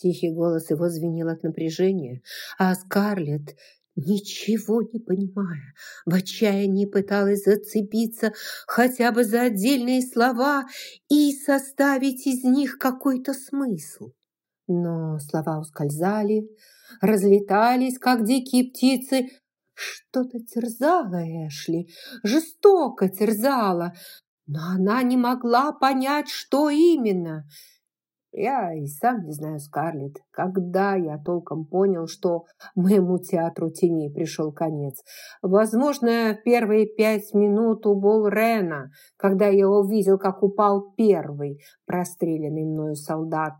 Тихий голос его звенел от напряжения, а Скарлетт, ничего не понимая, в отчаянии пыталась зацепиться хотя бы за отдельные слова и составить из них какой-то смысл. Но слова ускользали, разлетались, как дикие птицы. Что-то терзало Эшли, жестоко терзало, но она не могла понять, что именно. Я и сам не знаю, Скарлетт, когда я толком понял, что моему театру теней пришел конец. Возможно, первые пять минут у Болрена, когда я увидел, как упал первый простреленный мною солдат.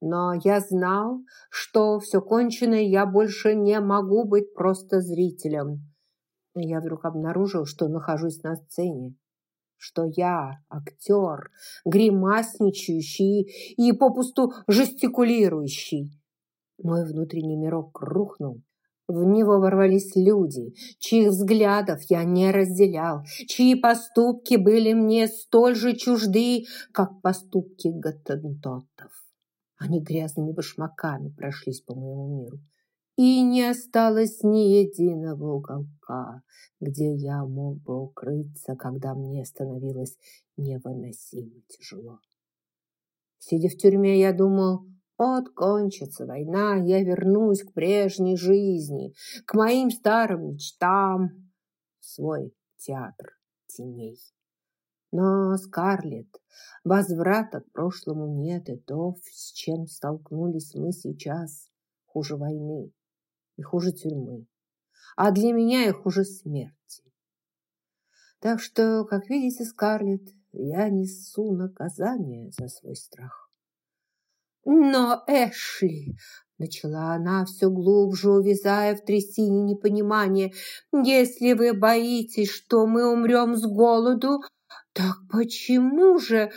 Но я знал, что все кончено, и я больше не могу быть просто зрителем. Я вдруг обнаружил, что нахожусь на сцене, что я актер, гримасничающий и попусту жестикулирующий. Мой внутренний мирок рухнул. В него ворвались люди, чьих взглядов я не разделял, чьи поступки были мне столь же чужды, как поступки гаттентотов. Они грязными башмаками прошлись по моему миру. И не осталось ни единого уголка, где я мог бы укрыться, когда мне становилось невыносимо тяжело. Сидя в тюрьме, я думал, вот кончится война, я вернусь к прежней жизни, к моим старым мечтам, свой театр теней. Но, Скарлетт, возврата к прошлому нет, и то, с чем столкнулись мы сейчас, хуже войны и хуже тюрьмы. А для меня и хуже смерти. Так что, как видите, Скарлетт, я несу наказание за свой страх. Но, Эшли, начала она все глубже, увязая в трясине непонимания, если вы боитесь, что мы умрем с голоду, так почему же,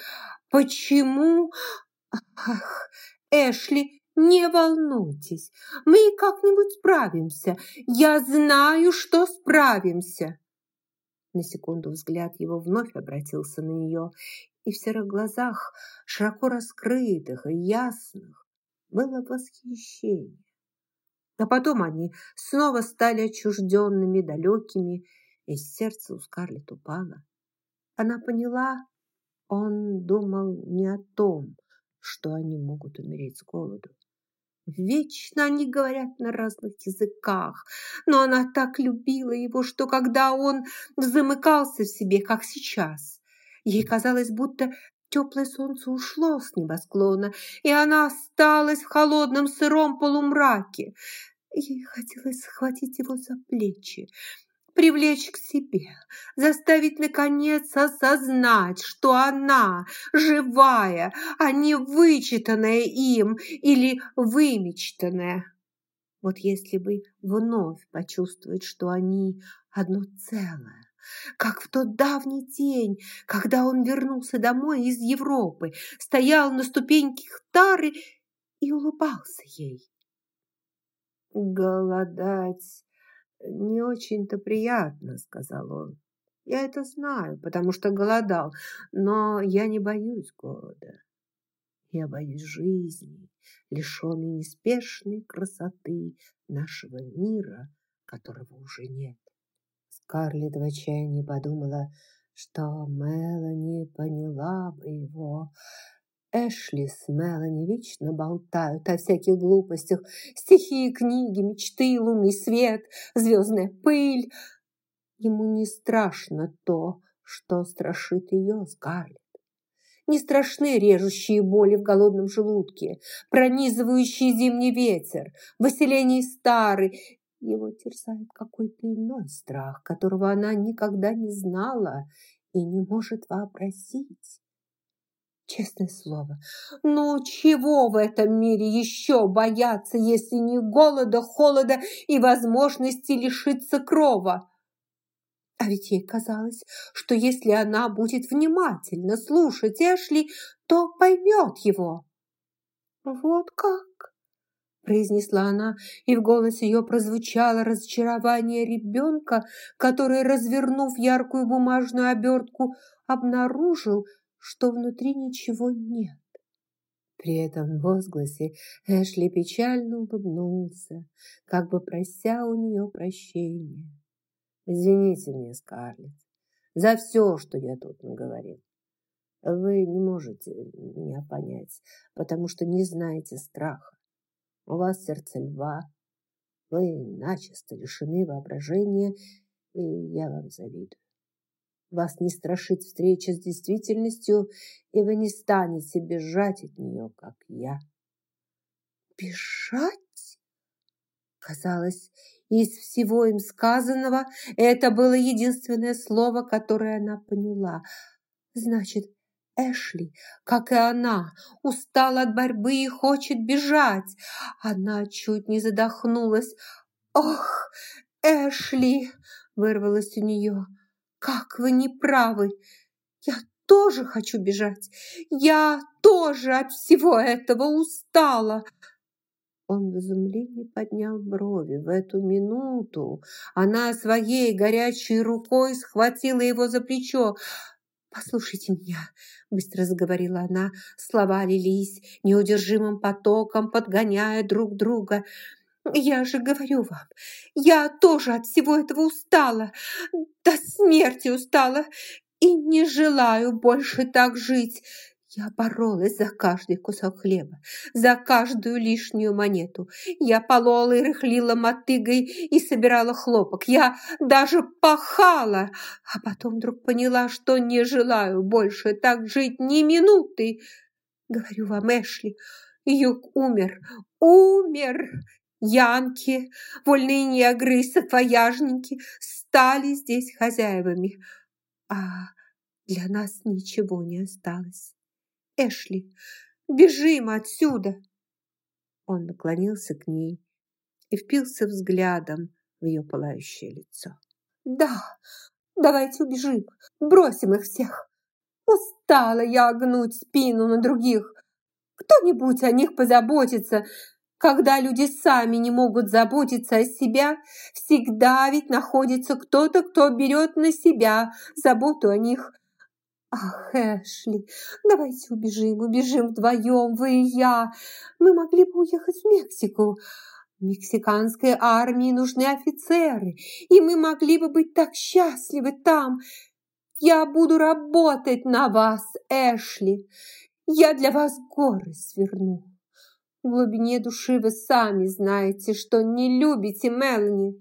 почему... Ах, Эшли, не волнуйтесь, мы как-нибудь справимся. Я знаю, что справимся. На секунду взгляд его вновь обратился на нее, и в серых глазах, широко раскрытых и ясных, было восхищение. А потом они снова стали отчужденными, далекими, и сердце у Скарлетт упало. Она поняла, он думал не о том, что они могут умереть с голоду. Вечно они говорят на разных языках, но она так любила его, что когда он замыкался в себе, как сейчас, ей казалось, будто теплое солнце ушло с небосклона, и она осталась в холодном сыром полумраке. Ей хотелось схватить его за плечи, привлечь к себе, заставить наконец осознать, что она живая, а не вычитанная им или вымечтанная. Вот если бы вновь почувствовать, что они одно целое, как в тот давний день, когда он вернулся домой из Европы, стоял на ступеньке Хтары и улыбался ей. Голодать «Не очень-то приятно», — сказал он. «Я это знаю, потому что голодал, но я не боюсь голода. Я боюсь жизни, лишенной неспешной красоты нашего мира, которого уже нет». Скарлетт в отчаянии подумала, что Мелани поняла бы его, Эшли с Мелани вечно болтают о всяких глупостях. Стихи, книги, мечты, лунный свет, звездная пыль. Ему не страшно то, что страшит ее Скарлетт. Не страшны режущие боли в голодном желудке, пронизывающий зимний ветер, выселение старый. Его терзает какой-то иной страх, которого она никогда не знала и не может вообразить. Честное слово, ну чего в этом мире еще бояться, если не голода, холода и возможности лишиться крова? А ведь ей казалось, что если она будет внимательно слушать Эшли, то поймет его. «Вот как?» – произнесла она, и в голосе ее прозвучало разочарование ребенка, который, развернув яркую бумажную обертку, обнаружил, что внутри ничего нет. При этом возгласе Эшли печально улыбнулся, как бы прося у нее прощения. «Извините меня, Скарлетт, за все, что я тут наговорил. Вы не можете меня понять, потому что не знаете страха. У вас сердце льва, вы начисто лишены воображения, и я вам завидую. Вас не страшит встреча с действительностью, и вы не станете бежать от нее, как я. Бежать? Казалось, из всего им сказанного это было единственное слово, которое она поняла. Значит, Эшли, как и она, устала от борьбы и хочет бежать. Она чуть не задохнулась. «Ох, Эшли!» – вырвалось у нее. «Как вы не правы! Я тоже хочу бежать! Я тоже от всего этого устала!» Он в изумлении поднял брови. В эту минуту она своей горячей рукой схватила его за плечо. «Послушайте меня», – быстро заговорила она. Слова лились неудержимым потоком, подгоняя друг друга. «Я же говорю вам, я тоже от всего этого устала, до смерти устала и не желаю больше так жить. Я боролась за каждый кусок хлеба, за каждую лишнюю монету. Я полола и рыхлила мотыгой и собирала хлопок. Я даже пахала, а потом вдруг поняла, что не желаю больше так жить ни минуты. Говорю вам, Эшли, Юг умер, умер. Янки, вольные негры и саквояжники стали здесь хозяевами, а для нас ничего не осталось. Эшли, бежим отсюда!» Он наклонился к ней и впился взглядом в ее пылающее лицо. «Да, давайте убежим, бросим их всех. Устала я гнуть спину на других. Кто-нибудь о них позаботится. Когда люди сами не могут заботиться о себя, всегда ведь находится кто-то, кто берет на себя заботу о них. «Ах, Эшли, давайте убежим, убежим вдвоем, вы и я. Мы могли бы уехать в Мексику. Мексиканской армии нужны офицеры, и мы могли бы быть так счастливы там. Я буду работать на вас, Эшли. Я для вас горы сверну. В глубине души вы сами знаете, что не любите Мелани».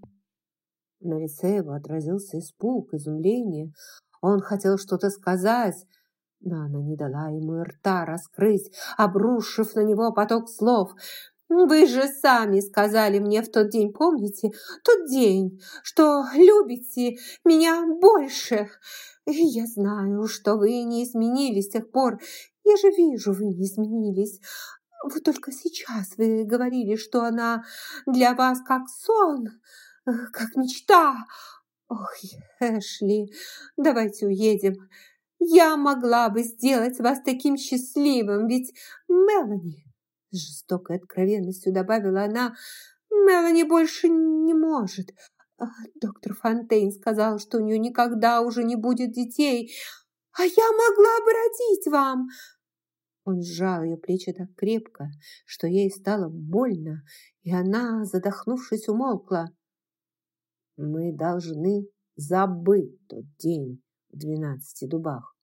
На лице его отразился испуг, изумление. Он хотел что-то сказать, но она не дала ему рта раскрыть, обрушив на него поток слов. «Вы же сами сказали мне в тот день, помните? Тот день, что любите меня больше. Я знаю, что вы не изменились с тех пор. Я же вижу, вы не изменились. Вот только сейчас вы говорили, что она для вас как сон, как мечта. Ох, Эшли, давайте уедем. Я могла бы сделать вас таким счастливым, ведь Мелани, с жестокой откровенностью добавила она, Мелани больше не может. А, доктор Фонтейн сказал, что у нее никогда уже не будет детей, а я могла бы родить вам. Он сжал ее плечи так крепко, что ей стало больно, и она, задохнувшись, умолкла. Мы должны забыть тот день в двенадцати дубах.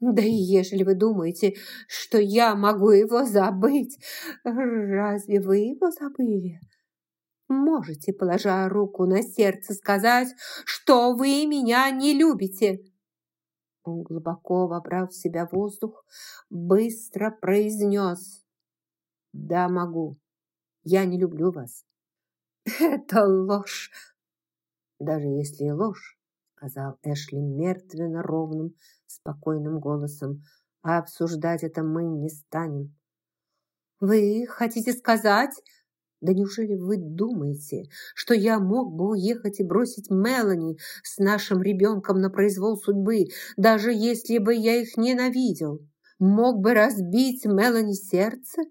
Да и ежели вы думаете, что я могу его забыть, разве вы его забыли? Можете, положа руку на сердце, сказать, что вы меня не любите. Он глубоко вобрал в себя воздух, быстро произнес. Да, могу. Я не люблю вас. Это ложь, даже если и ложь, сказал Эшли мертвенно ровным, спокойным голосом, а обсуждать это мы не станем. Вы хотите сказать... Да неужели вы думаете, что я мог бы уехать и бросить Мелани с нашим ребенком на произвол судьбы, даже если бы я их ненавидел? Мог бы разбить Мелани сердце?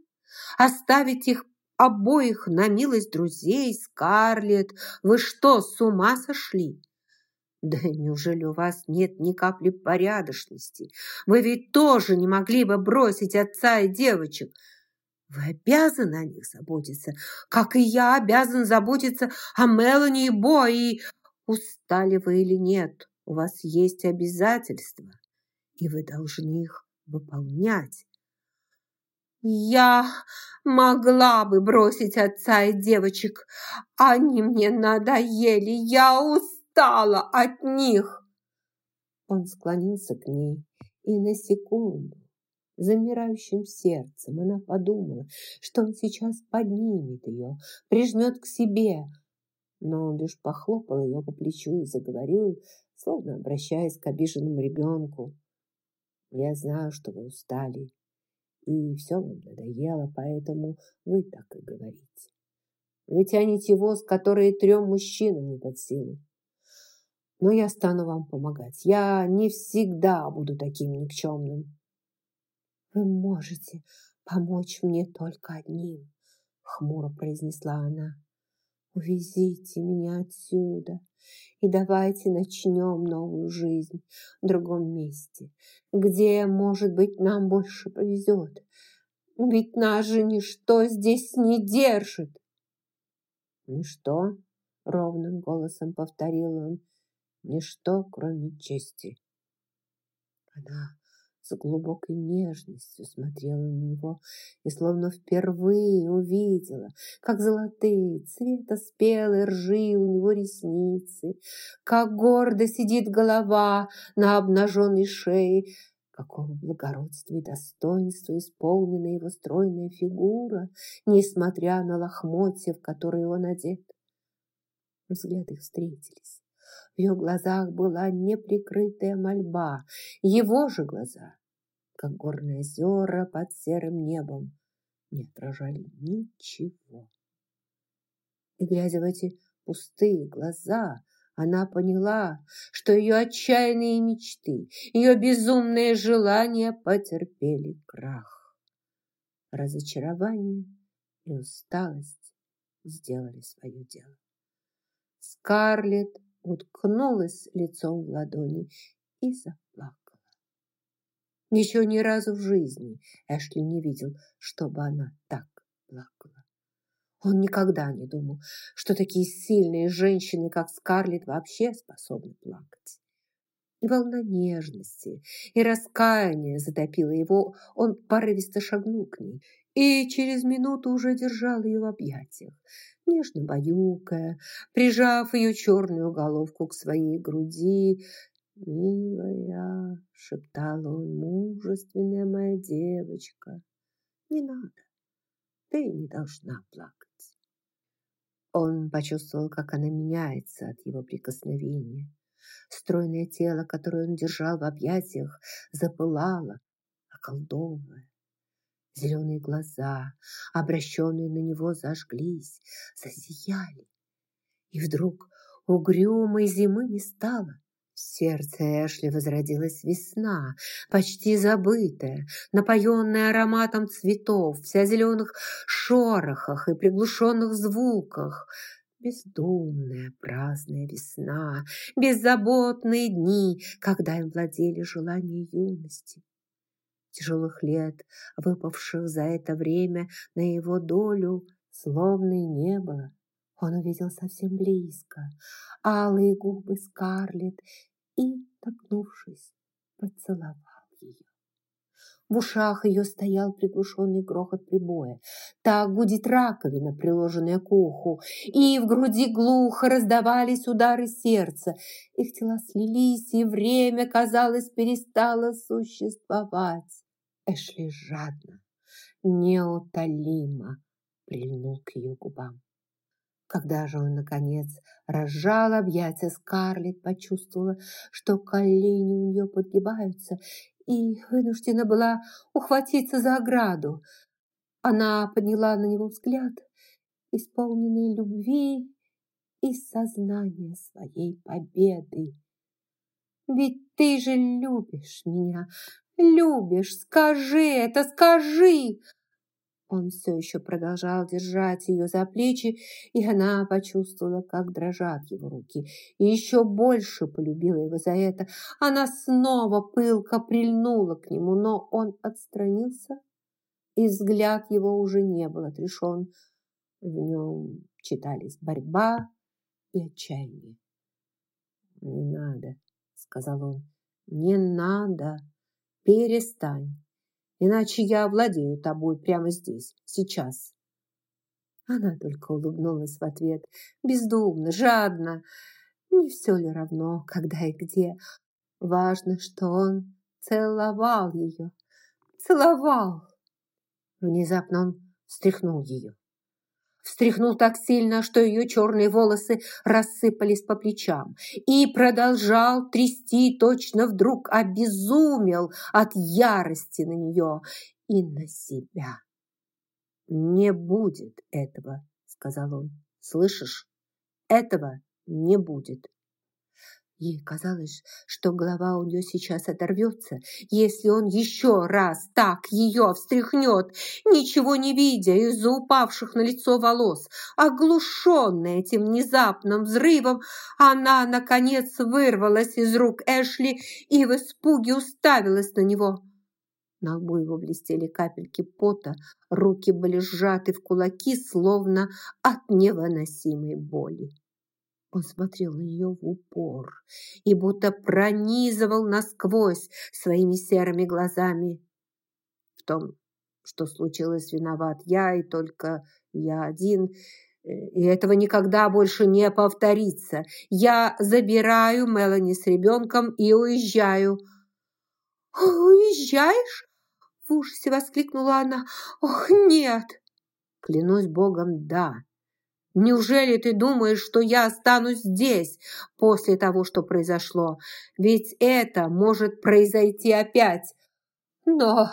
Оставить их обоих на милость друзей, Скарлетт. Вы что, с ума сошли? Да неужели у вас нет ни капли порядочности? Вы ведь тоже не могли бы бросить отца и девочек. Вы обязаны о них заботиться, как и я обязан заботиться о Мелани и Бо, и устали вы или нет, у вас есть обязательства, и вы должны их выполнять. Я могла бы бросить отца и девочек. Они мне надоели. Я устала от них. Он склонился к ней, и на секунду, замирающим сердцем, она подумала, что он сейчас поднимет ее, прижмет к себе. Но он лишь похлопал ее по плечу и заговорил, словно обращаясь к обиженному ребенку. «Я знаю, что вы устали, и все вам надоело, поэтому вы так и говорите. Вы тянете воз, который трем мужчинам не под силу. Но я стану вам помогать. Я не всегда буду таким никчемным. Вы можете помочь мне только одним, хмуро произнесла она. Увезите меня отсюда и давайте начнем новую жизнь в другом месте, где, может быть, нам больше повезет. Ведь нас же ничто здесь не держит. Ничто, ровным голосом повторил он, ничто, кроме чести. Она с глубокой нежностью смотрела на него и словно впервые увидела, как золотые цвета спелой ржи у него ресницы, как гордо сидит голова на обнаженной шее, какого благородства и достоинства исполнена его стройная фигура, несмотря на лохмотья, в которые он одет. Взгляды встретились. В ее глазах была неприкрытая мольба. Его же глаза как горные озера под серым небом, не отражали ничего. И, глядя в эти пустые глаза, она поняла, что ее отчаянные мечты, ее безумные желания потерпели крах. Разочарование и усталость сделали свое дело. Скарлетт уткнулась лицом в ладони и заплакала. Еще ни разу в жизни Эшли не видел, чтобы она так плакала. Он никогда не думал, что такие сильные женщины, как Скарлетт, вообще способны плакать. И волна нежности, и раскаяния затопила его. Он порывисто шагнул к ней и через минуту уже держал ее в объятиях, нежно баюкая, прижав ее черную головку к своей груди, «Милая!» — шептала он, «мужественная моя девочка!» «Не надо, ты не должна плакать!» Он почувствовал, как она меняется от его прикосновения. Стройное тело, которое он держал в объятиях, запылало, околдовывая. Зеленые глаза, обращенные на него, зажглись, засияли. И вдруг угрюмой зимы не стало. В сердце Эшли возродилась весна, почти забытая, напоенная ароматом цветов, вся зеленых шорохах и приглушенных звуках. Бездумная, праздная весна, беззаботные дни, когда им владели желания юности. Тяжелых лет, выпавших за это время на его долю, словно и не было. Он увидел совсем близко алые губы Скарлетт и, толкнувшись, поцеловал ее. В ушах ее стоял приглушенный грохот прибоя. Так гудит раковина, приложенная к уху, и в груди глухо раздавались удары сердца. Их тела слились, и время, казалось, перестало существовать. Эшли жадно, неутолимо прильнул к ее губам. Когда же он, наконец, разжал объятия, Скарлетт почувствовала, что колени у нее подгибаются, и вынуждена была ухватиться за ограду. Она подняла на него взгляд, исполненный любви и сознания своей победы. «Ведь ты же любишь меня, любишь, скажи это, скажи!» Он все еще продолжал держать ее за плечи, и она почувствовала, как дрожат его руки, и еще больше полюбила его за это. Она снова пылко прильнула к нему, но он отстранился, и взгляд его уже не был отрешен. В нем читались борьба и отчаяние. «Не надо», — сказал он, — «не надо, перестань» иначе я овладею тобой прямо здесь, сейчас». Она только улыбнулась в ответ, бездумно, жадно. Не все ли равно, когда и где. Важно, что он целовал ее, целовал. Внезапно он встряхнул ее встряхнул так сильно, что ее черные волосы рассыпались по плечам, и продолжал трясти, точно вдруг обезумел от ярости на нее и на себя. «Не будет этого», — сказал он. «Слышишь? Этого не будет». Ей казалось, что голова у нее сейчас оторвется, если он еще раз так ее встряхнет, ничего не видя из-за упавших на лицо волос. Оглушенная этим внезапным взрывом, она, наконец, вырвалась из рук Эшли и в испуге уставилась на него. На лбу его блестели капельки пота, руки были сжаты в кулаки, словно от невыносимой боли. Он смотрел на нее в упор и будто пронизывал насквозь своими серыми глазами. В том, что случилось, виноват я и только я один, и этого никогда больше не повторится. Я забираю Мелани с ребенком и уезжаю. «Уезжаешь?» – в ужасе воскликнула она. «Ох, нет!» «Клянусь Богом, да!» Неужели ты думаешь, что я останусь здесь после того, что произошло? Ведь это может произойти опять. Но,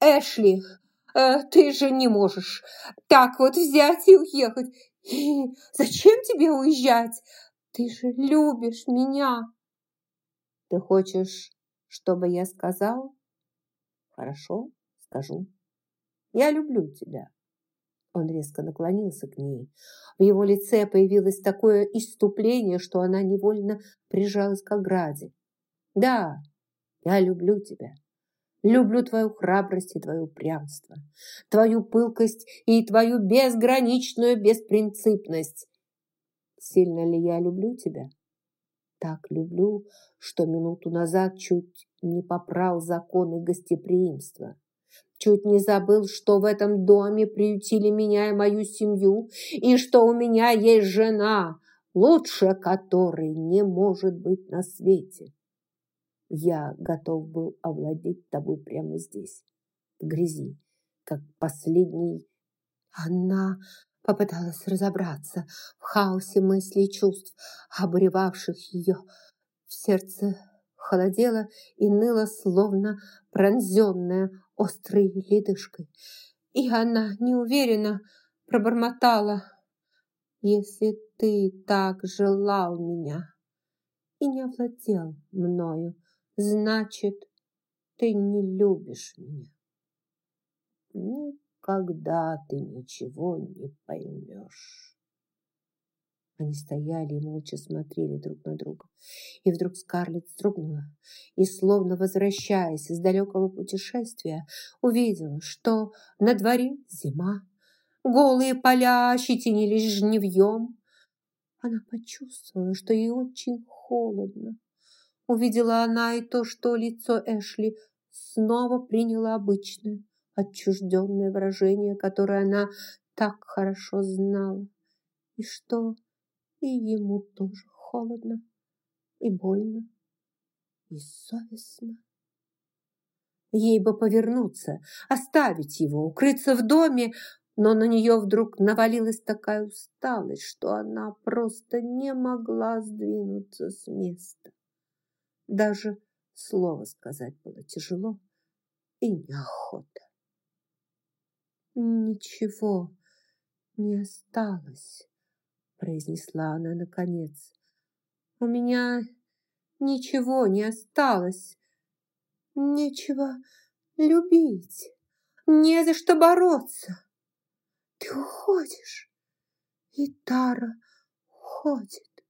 Эшли, э, ты же не можешь так вот взять и уехать. И зачем тебе уезжать? Ты же любишь меня. Ты хочешь, чтобы я сказал? Хорошо, скажу. Я люблю тебя. Он резко наклонился к ней. В его лице появилось такое иступление, что она невольно прижалась к ограде. «Да, я люблю тебя. Люблю твою храбрость и твое упрямство, твою пылкость и твою безграничную беспринципность. Сильно ли я люблю тебя? Так люблю, что минуту назад чуть не попрал законы гостеприимства. Чуть не забыл, что в этом доме приютили меня и мою семью, и что у меня есть жена, лучше которой не может быть на свете. Я готов был овладеть тобой прямо здесь, в грязи, как последний. Она попыталась разобраться в хаосе мыслей и чувств, обуревавших ее. В сердце холодело и ныло, словно пронзенная острой ледышкой. И она неуверенно пробормотала, «Если ты так желал меня и не овладел мною, значит, ты не любишь меня». Никогда ты ничего не поймешь. Они стояли и молча смотрели друг на друга. И вдруг Скарлетт вздрогнула и, словно возвращаясь из далекого путешествия, увидела, что на дворе зима. Голые поля ощетинились жневьем. Она почувствовала, что ей очень холодно. Увидела она и то, что лицо Эшли снова приняло обычное, отчужденное выражение, которое она так хорошо знала. И что и ему тоже холодно, и больно, и совестно. Ей бы повернуться, оставить его, укрыться в доме, но на нее вдруг навалилась такая усталость, что она просто не могла сдвинуться с места. Даже слово сказать было тяжело и неохота. Ничего не осталось произнесла она наконец. У меня ничего не осталось. Нечего любить, не за что бороться. уходишь, и Тара уходит.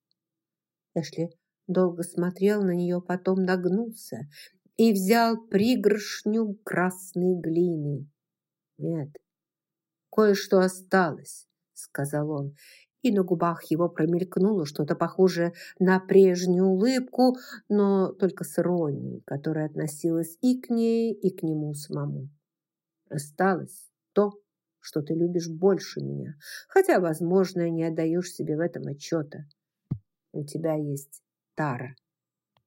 Эшли долго смотрел на нее, потом нагнулся и взял пригоршню красной глины. «Нет, кое-что осталось», — сказал он, и на губах его промелькнуло что-то похожее на прежнюю улыбку, но только с иронией, которая относилась и к ней, и к нему самому. «Осталось то, что ты любишь больше меня, хотя, возможно, не отдаешь себе в этом отчета. У тебя есть Тара».